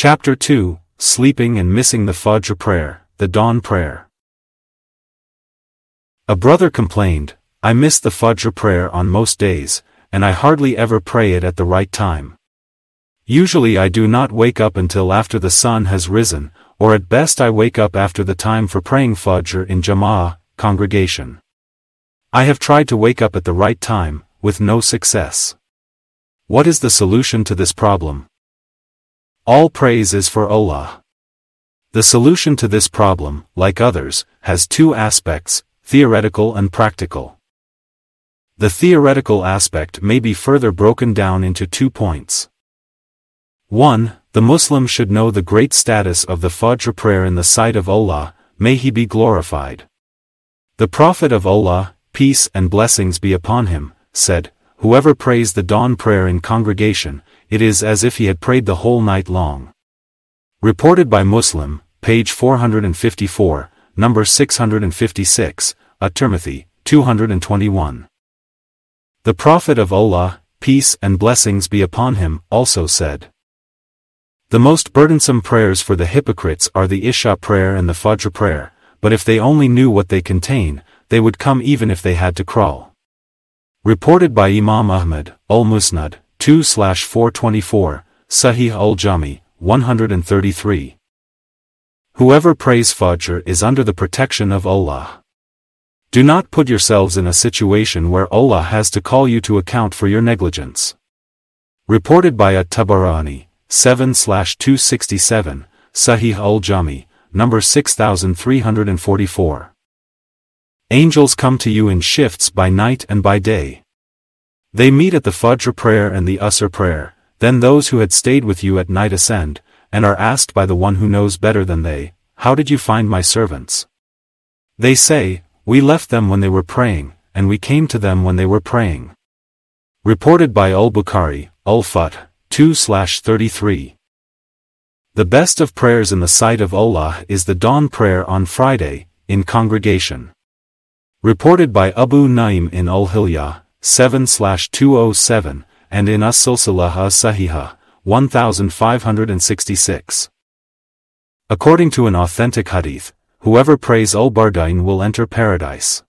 Chapter 2 Sleeping and Missing the Fajr Prayer, the Dawn Prayer. A brother complained, I miss the Fajr prayer on most days, and I hardly ever pray it at the right time. Usually I do not wake up until after the sun has risen, or at best I wake up after the time for praying Fajr in Jama'ah, congregation. I have tried to wake up at the right time, with no success. What is the solution to this problem? All praise is for Allah. The solution to this problem, like others, has two aspects, theoretical and practical. The theoretical aspect may be further broken down into two points. 1. The Muslim should know the great status of the Fajr prayer in the sight of Allah, may He be glorified. The Prophet of Allah, peace and blessings be upon him, said, Whoever prays the dawn prayer in congregation, it is as if he had prayed the whole night long. Reported by Muslim, page 454, number 656, At-Tirmidhi, 221. The Prophet of Allah, peace and blessings be upon him, also said. The most burdensome prayers for the hypocrites are the Isha prayer and the Fajr prayer, but if they only knew what they contain, they would come even if they had to crawl. Reported by Imam Ahmad, Al-Musnad, 2-424, Sahih al-Jami, 133. Whoever prays Fajr is under the protection of Allah. Do not put yourselves in a situation where Allah has to call you to account for your negligence. Reported by At-Tabarani, 7-267, Sahih al-Jami, number 6344. Angels come to you in shifts by night and by day. They meet at the Fajr prayer and the Asr prayer, then those who had stayed with you at night ascend, and are asked by the one who knows better than they, How did you find my servants? They say, We left them when they were praying, and we came to them when they were praying. Reported by Al-Bukhari, Al-Fath, 2-33. The best of prayers in the sight of Allah is the dawn prayer on Friday, in congregation. Reported by Abu Naim in Al-Hilya, 7-207, and in As-Silsilah Sahiha, 1566. According to an authentic hadith, whoever prays Al-Bardain will enter paradise.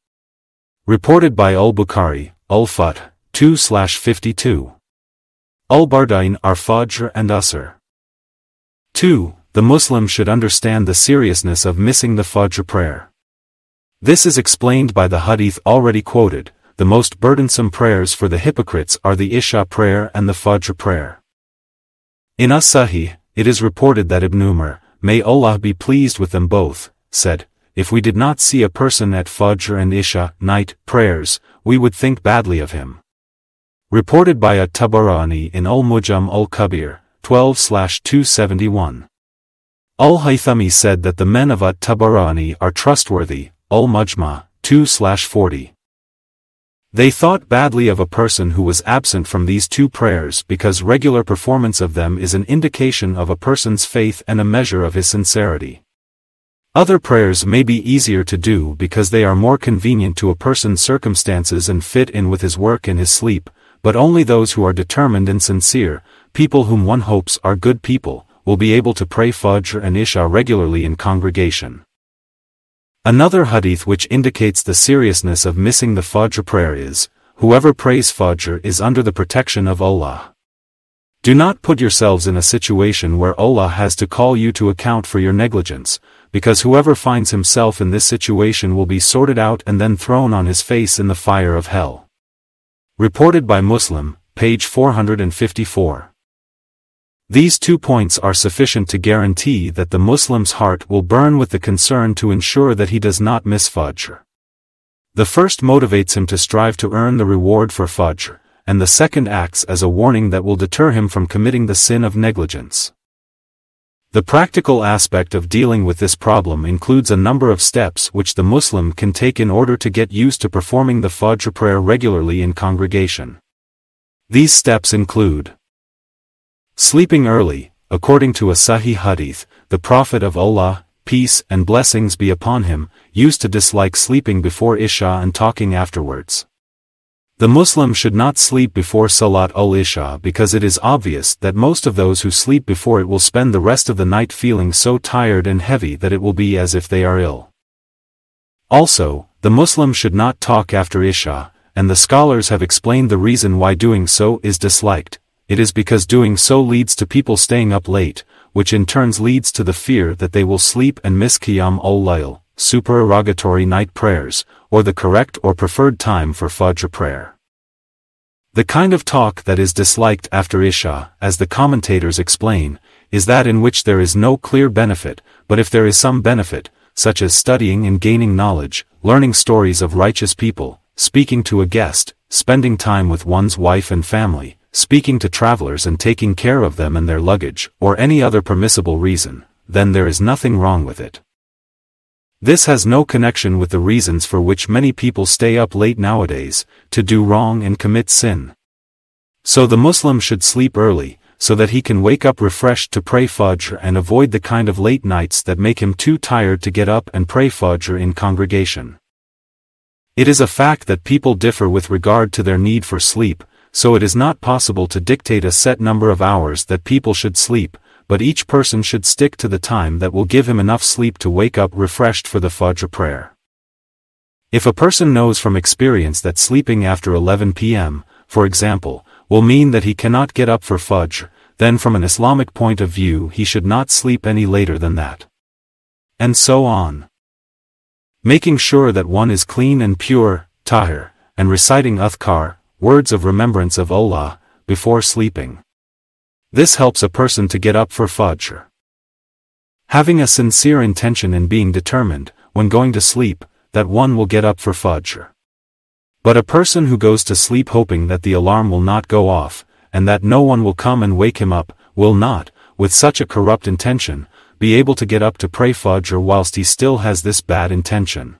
Reported by Al-Bukhari, Al-Fath, 2-52. Al-Bardain are Fajr and Asr. 2. The Muslim should understand the seriousness of missing the Fajr prayer. This is explained by the hadith already quoted, the most burdensome prayers for the hypocrites are the Isha prayer and the Fajr prayer. In As-Sahih, it is reported that Ibn Umar, may Allah be pleased with them both, said, If we did not see a person at Fajr and Isha, night, prayers, we would think badly of him. Reported by At-Tabarani in Al-Mujam al-Kabir, 12-271. Al-Haythami said that the men of At-Tabarani are trustworthy, Al-Mujma, 2-40. They thought badly of a person who was absent from these two prayers because regular performance of them is an indication of a person's faith and a measure of his sincerity. Other prayers may be easier to do because they are more convenient to a person's circumstances and fit in with his work and his sleep, but only those who are determined and sincere, people whom one hopes are good people, will be able to pray Fajr and Isha regularly in congregation. Another hadith which indicates the seriousness of missing the Fajr prayer is, whoever prays Fajr is under the protection of Allah. Do not put yourselves in a situation where Allah has to call you to account for your negligence, because whoever finds himself in this situation will be sorted out and then thrown on his face in the fire of hell. Reported by Muslim, page 454. These two points are sufficient to guarantee that the Muslim's heart will burn with the concern to ensure that he does not miss Fajr. The first motivates him to strive to earn the reward for Fajr, and the second acts as a warning that will deter him from committing the sin of negligence. The practical aspect of dealing with this problem includes a number of steps which the Muslim can take in order to get used to performing the Fajr prayer regularly in congregation. These steps include Sleeping early, according to a Sahih Hadith, the Prophet of Allah, peace and blessings be upon him, used to dislike sleeping before Isha and talking afterwards. The Muslim should not sleep before Salat ul-Isha because it is obvious that most of those who sleep before it will spend the rest of the night feeling so tired and heavy that it will be as if they are ill. Also, the Muslim should not talk after Isha, and the scholars have explained the reason why doing so is disliked, it is because doing so leads to people staying up late, which in turns leads to the fear that they will sleep and miss Qiyam ul-Layl, supererogatory night prayers, or the correct or preferred time for Fajr prayer. The kind of talk that is disliked after Isha, as the commentators explain, is that in which there is no clear benefit, but if there is some benefit, such as studying and gaining knowledge, learning stories of righteous people, speaking to a guest, spending time with one's wife and family, speaking to travelers and taking care of them and their luggage, or any other permissible reason, then there is nothing wrong with it. This has no connection with the reasons for which many people stay up late nowadays, to do wrong and commit sin. So the Muslim should sleep early, so that he can wake up refreshed to pray Fajr and avoid the kind of late nights that make him too tired to get up and pray Fajr in congregation. It is a fact that people differ with regard to their need for sleep, so it is not possible to dictate a set number of hours that people should sleep, but each person should stick to the time that will give him enough sleep to wake up refreshed for the Fajr prayer. If a person knows from experience that sleeping after 11 p.m., for example, will mean that he cannot get up for Fajr, then from an Islamic point of view he should not sleep any later than that. And so on. Making sure that one is clean and pure, tahir, and reciting Adhkar, words of remembrance of Allah, before sleeping. This helps a person to get up for Fajr. Having a sincere intention and being determined, when going to sleep, that one will get up for Fajr. But a person who goes to sleep hoping that the alarm will not go off, and that no one will come and wake him up, will not, with such a corrupt intention, be able to get up to pray Fajr whilst he still has this bad intention.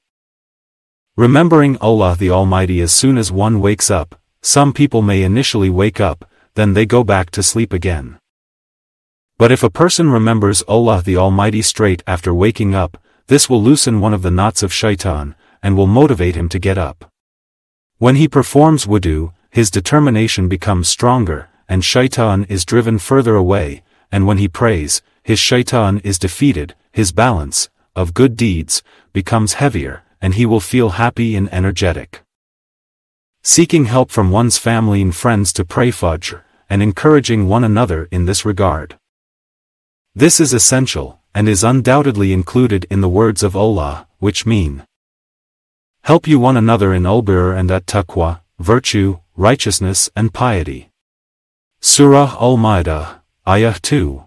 Remembering Allah the Almighty as soon as one wakes up, some people may initially wake up, then they go back to sleep again. But if a person remembers Allah the Almighty straight after waking up, this will loosen one of the knots of shaitan, and will motivate him to get up. When he performs wudu, his determination becomes stronger, and shaitan is driven further away, and when he prays, his shaitan is defeated, his balance, of good deeds, becomes heavier, and he will feel happy and energetic. Seeking help from one's family and friends to pray Fajr, and encouraging one another in this regard. This is essential, and is undoubtedly included in the words of Allah, which mean Help you one another in al-birr and at-taqwa, virtue, righteousness and piety. Surah Al-Ma'idah, Ayah 2.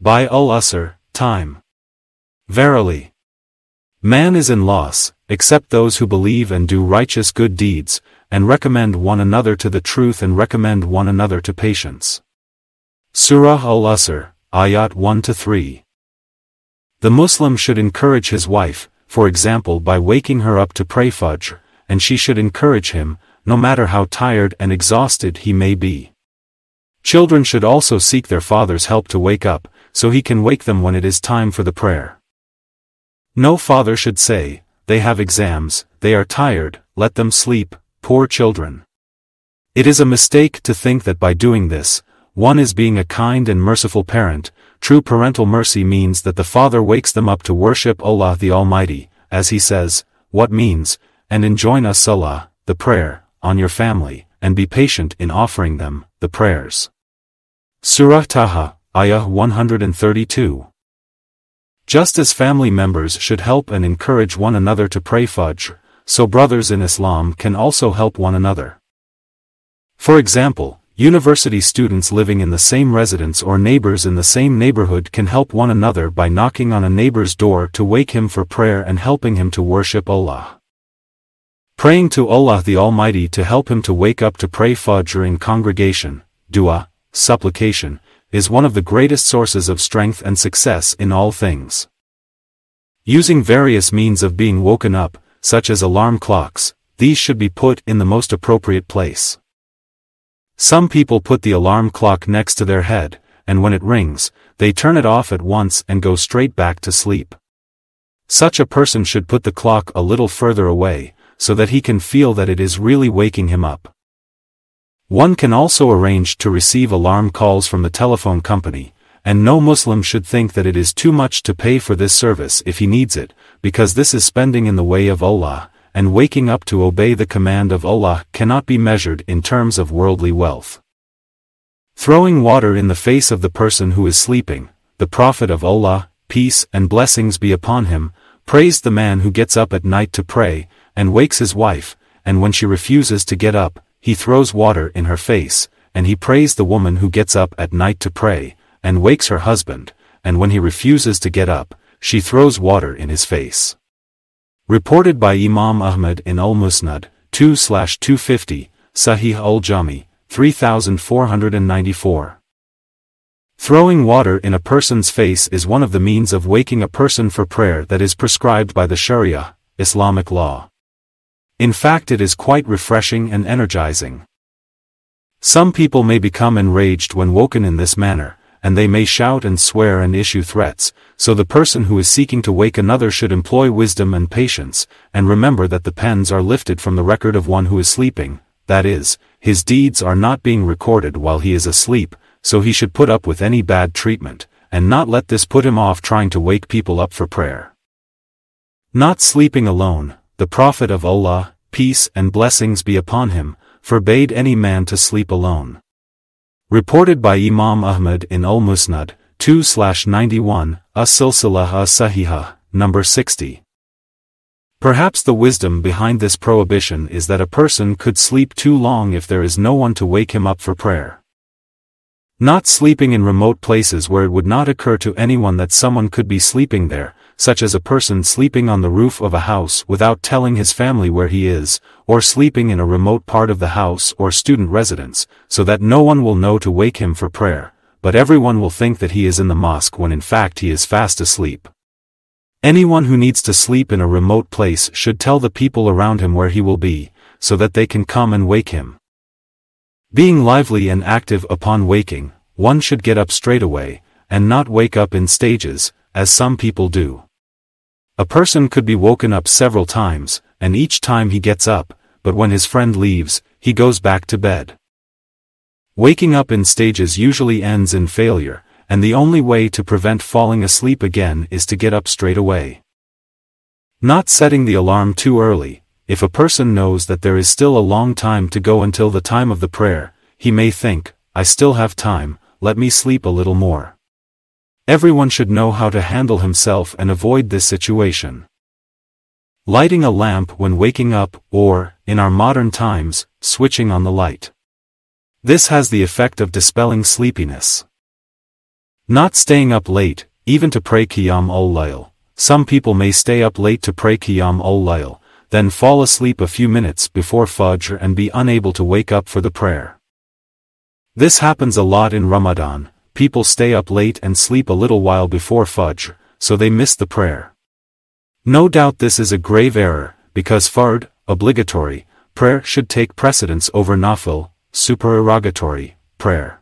By Al-Asr, time. Verily. Man is in loss, except those who believe and do righteous good deeds, and recommend one another to the truth and recommend one another to patience. Surah Al-Asr, Ayat 1-3 The Muslim should encourage his wife, for example by waking her up to pray Fajr, and she should encourage him, no matter how tired and exhausted he may be. Children should also seek their father's help to wake up, so he can wake them when it is time for the prayer. No father should say, they have exams, they are tired, let them sleep, poor children. It is a mistake to think that by doing this, one is being a kind and merciful parent, true parental mercy means that the father wakes them up to worship Allah the Almighty, as he says, what means, and enjoin us salah, the prayer, on your family, and be patient in offering them, the prayers. Surah Taha, Ayah 132 Just as family members should help and encourage one another to pray Fajr, so brothers in Islam can also help one another. For example, university students living in the same residence or neighbors in the same neighborhood can help one another by knocking on a neighbor's door to wake him for prayer and helping him to worship Allah. Praying to Allah the Almighty to help him to wake up to pray Fajr in congregation, dua, supplication, is one of the greatest sources of strength and success in all things. Using various means of being woken up, such as alarm clocks, these should be put in the most appropriate place. Some people put the alarm clock next to their head, and when it rings, they turn it off at once and go straight back to sleep. Such a person should put the clock a little further away, so that he can feel that it is really waking him up. One can also arrange to receive alarm calls from the telephone company, and no Muslim should think that it is too much to pay for this service if he needs it, because this is spending in the way of Allah, and waking up to obey the command of Allah cannot be measured in terms of worldly wealth. Throwing water in the face of the person who is sleeping, the Prophet of Allah, peace and blessings be upon him, praised the man who gets up at night to pray, and wakes his wife, and when she refuses to get up, he throws water in her face, and he prays the woman who gets up at night to pray, and wakes her husband, and when he refuses to get up, she throws water in his face. Reported by Imam Ahmad in Al-Musnad, 2-250, Sahih al-Jami, 3494. Throwing water in a person's face is one of the means of waking a person for prayer that is prescribed by the Sharia, Islamic law. In fact it is quite refreshing and energizing. Some people may become enraged when woken in this manner, and they may shout and swear and issue threats, so the person who is seeking to wake another should employ wisdom and patience, and remember that the pens are lifted from the record of one who is sleeping, that is, his deeds are not being recorded while he is asleep, so he should put up with any bad treatment, and not let this put him off trying to wake people up for prayer. Not sleeping alone, the Prophet of Allah, peace and blessings be upon him, forbade any man to sleep alone. Reported by Imam Ahmad in Al-Musnad, 2-91, As-Silsilah As-Sahihah, number 60. Perhaps the wisdom behind this prohibition is that a person could sleep too long if there is no one to wake him up for prayer. Not sleeping in remote places where it would not occur to anyone that someone could be sleeping there, such as a person sleeping on the roof of a house without telling his family where he is, or sleeping in a remote part of the house or student residence, so that no one will know to wake him for prayer, but everyone will think that he is in the mosque when in fact he is fast asleep. Anyone who needs to sleep in a remote place should tell the people around him where he will be, so that they can come and wake him. Being lively and active upon waking, one should get up straight away, and not wake up in stages, as some people do. A person could be woken up several times, and each time he gets up, but when his friend leaves, he goes back to bed. Waking up in stages usually ends in failure, and the only way to prevent falling asleep again is to get up straight away. Not setting the alarm too early, if a person knows that there is still a long time to go until the time of the prayer, he may think, I still have time, let me sleep a little more. Everyone should know how to handle himself and avoid this situation. Lighting a lamp when waking up, or, in our modern times, switching on the light. This has the effect of dispelling sleepiness. Not staying up late, even to pray Qiyam ul-Layl. Some people may stay up late to pray Qiyam ul-Layl, then fall asleep a few minutes before Fajr and be unable to wake up for the prayer. This happens a lot in Ramadan, people stay up late and sleep a little while before Fajr, so they miss the prayer. No doubt this is a grave error, because Fard, obligatory, prayer should take precedence over Nafil, supererogatory, prayer.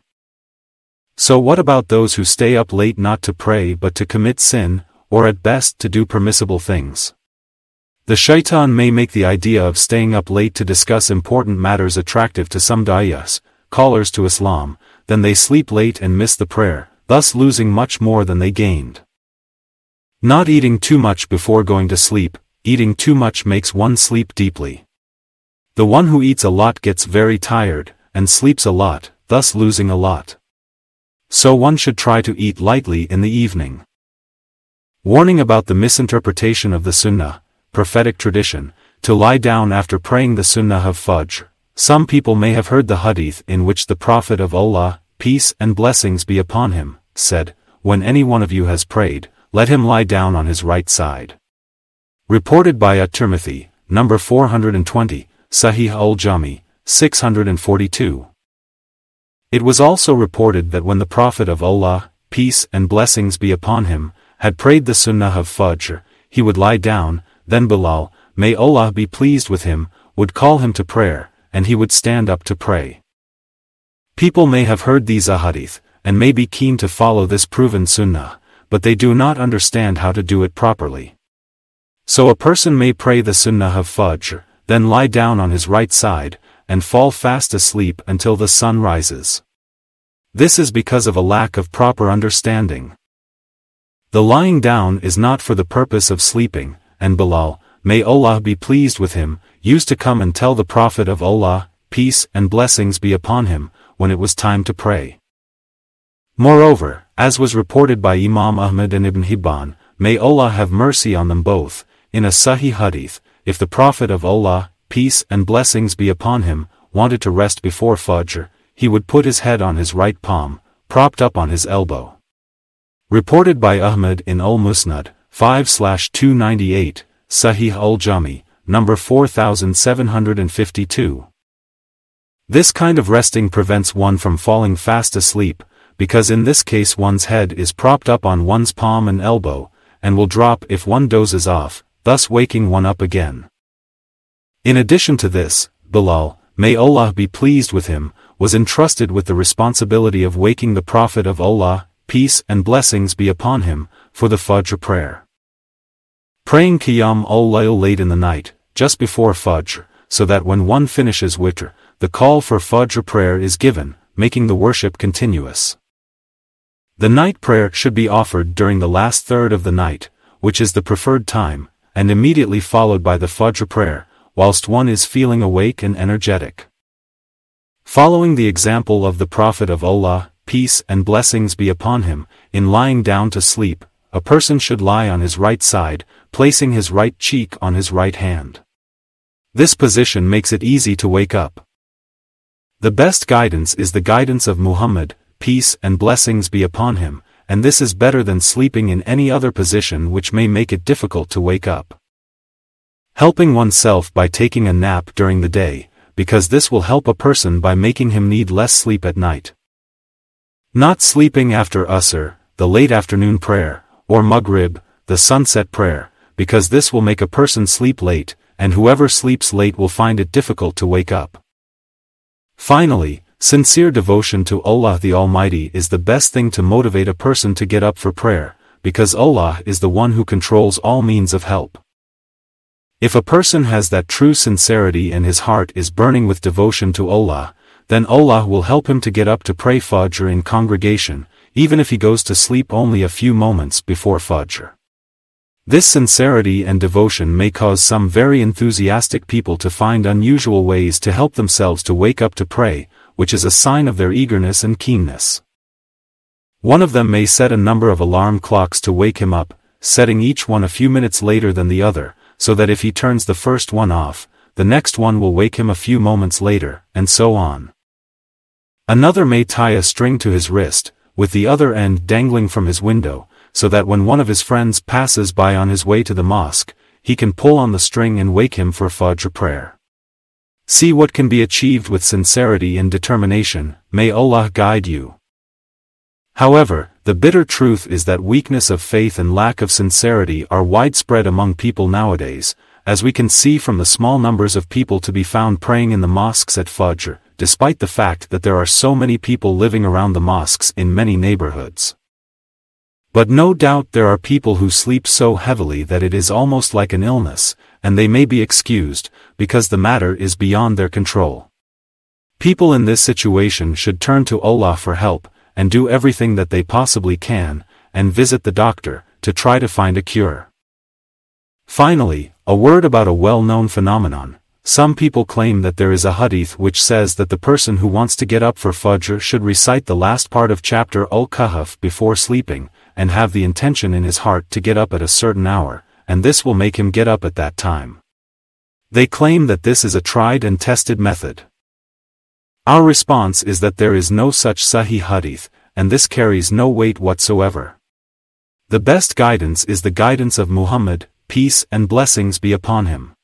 So what about those who stay up late not to pray but to commit sin, or at best to do permissible things? The shaitan may make the idea of staying up late to discuss important matters attractive to some da'iyas, callers to Islam, then they sleep late and miss the prayer, thus losing much more than they gained. Not eating too much before going to sleep, eating too much makes one sleep deeply. The one who eats a lot gets very tired, and sleeps a lot, thus losing a lot. So one should try to eat lightly in the evening. Warning about the misinterpretation of the Sunnah, prophetic tradition, to lie down after praying the Sunnah of Fajr, some people may have heard the hadith in which the Prophet of Allah, peace and blessings be upon him, said, When any one of you has prayed, let him lie down on his right side. Reported by At-Tirmidhi, number 420, Sahih al-Jami, 642. It was also reported that when the Prophet of Allah, peace and blessings be upon him, had prayed the Sunnah of Fajr, he would lie down, then Bilal, may Allah be pleased with him, would call him to prayer, and he would stand up to pray. People may have heard these ahadith, and may be keen to follow this proven sunnah, but they do not understand how to do it properly. So a person may pray the sunnah of Fajr, then lie down on his right side, and fall fast asleep until the sun rises. This is because of a lack of proper understanding. The lying down is not for the purpose of sleeping, and Bilal, may Allah be pleased with him, used to come and tell the Prophet of Allah, peace and blessings be upon him, when it was time to pray. Moreover, as was reported by Imam Ahmad and Ibn Hibban, may Allah have mercy on them both, in a Sahih Hadith, if the Prophet of Allah, peace and blessings be upon him, wanted to rest before Fajr, he would put his head on his right palm, propped up on his elbow. Reported by Ahmad in Al-Musnad, 5-298, Sahih al-Jami, number 4752. This kind of resting prevents one from falling fast asleep, because in this case one's head is propped up on one's palm and elbow, and will drop if one dozes off, thus waking one up again. In addition to this, Bilal, may Allah be pleased with him, was entrusted with the responsibility of waking the Prophet of Allah, peace and blessings be upon him, for the Fajr prayer. Praying Qiyam al-Layl late in the night, just before Fajr, so that when one finishes Witr, the call for Fajr prayer is given, making the worship continuous. The night prayer should be offered during the last third of the night, which is the preferred time, and immediately followed by the Fajr prayer, whilst one is feeling awake and energetic. Following the example of the Prophet of Allah, peace and blessings be upon him, in lying down to sleep, a person should lie on his right side, placing his right cheek on his right hand. This position makes it easy to wake up. The best guidance is the guidance of Muhammad, peace and blessings be upon him, and this is better than sleeping in any other position which may make it difficult to wake up. Helping oneself by taking a nap during the day, because this will help a person by making him need less sleep at night. Not sleeping after Asr, the late afternoon prayer, or Maghrib, the sunset prayer, because this will make a person sleep late, and whoever sleeps late will find it difficult to wake up. Finally, sincere devotion to Allah the Almighty is the best thing to motivate a person to get up for prayer, because Allah is the one who controls all means of help. If a person has that true sincerity and his heart is burning with devotion to Allah, then Allah will help him to get up to pray Fajr in congregation, even if he goes to sleep only a few moments before Fajr. This sincerity and devotion may cause some very enthusiastic people to find unusual ways to help themselves to wake up to pray, which is a sign of their eagerness and keenness. One of them may set a number of alarm clocks to wake him up, setting each one a few minutes later than the other, so that if he turns the first one off, the next one will wake him a few moments later, and so on. Another may tie a string to his wrist, with the other end dangling from his window, so that when one of his friends passes by on his way to the mosque, he can pull on the string and wake him for Fajr prayer. See what can be achieved with sincerity and determination, may Allah guide you. However, the bitter truth is that weakness of faith and lack of sincerity are widespread among people nowadays, as we can see from the small numbers of people to be found praying in the mosques at Fajr, despite the fact that there are so many people living around the mosques in many neighborhoods. But no doubt there are people who sleep so heavily that it is almost like an illness, and they may be excused, because the matter is beyond their control. People in this situation should turn to Allah for help, and do everything that they possibly can, and visit the doctor, to try to find a cure. Finally, a word about a well-known phenomenon, some people claim that there is a hadith which says that the person who wants to get up for Fajr should recite the last part of chapter Al-Kahf before sleeping, and have the intention in his heart to get up at a certain hour, and this will make him get up at that time. They claim that this is a tried and tested method. Our response is that there is no such Sahih hadith, and this carries no weight whatsoever. The best guidance is the guidance of Muhammad, peace and blessings be upon him.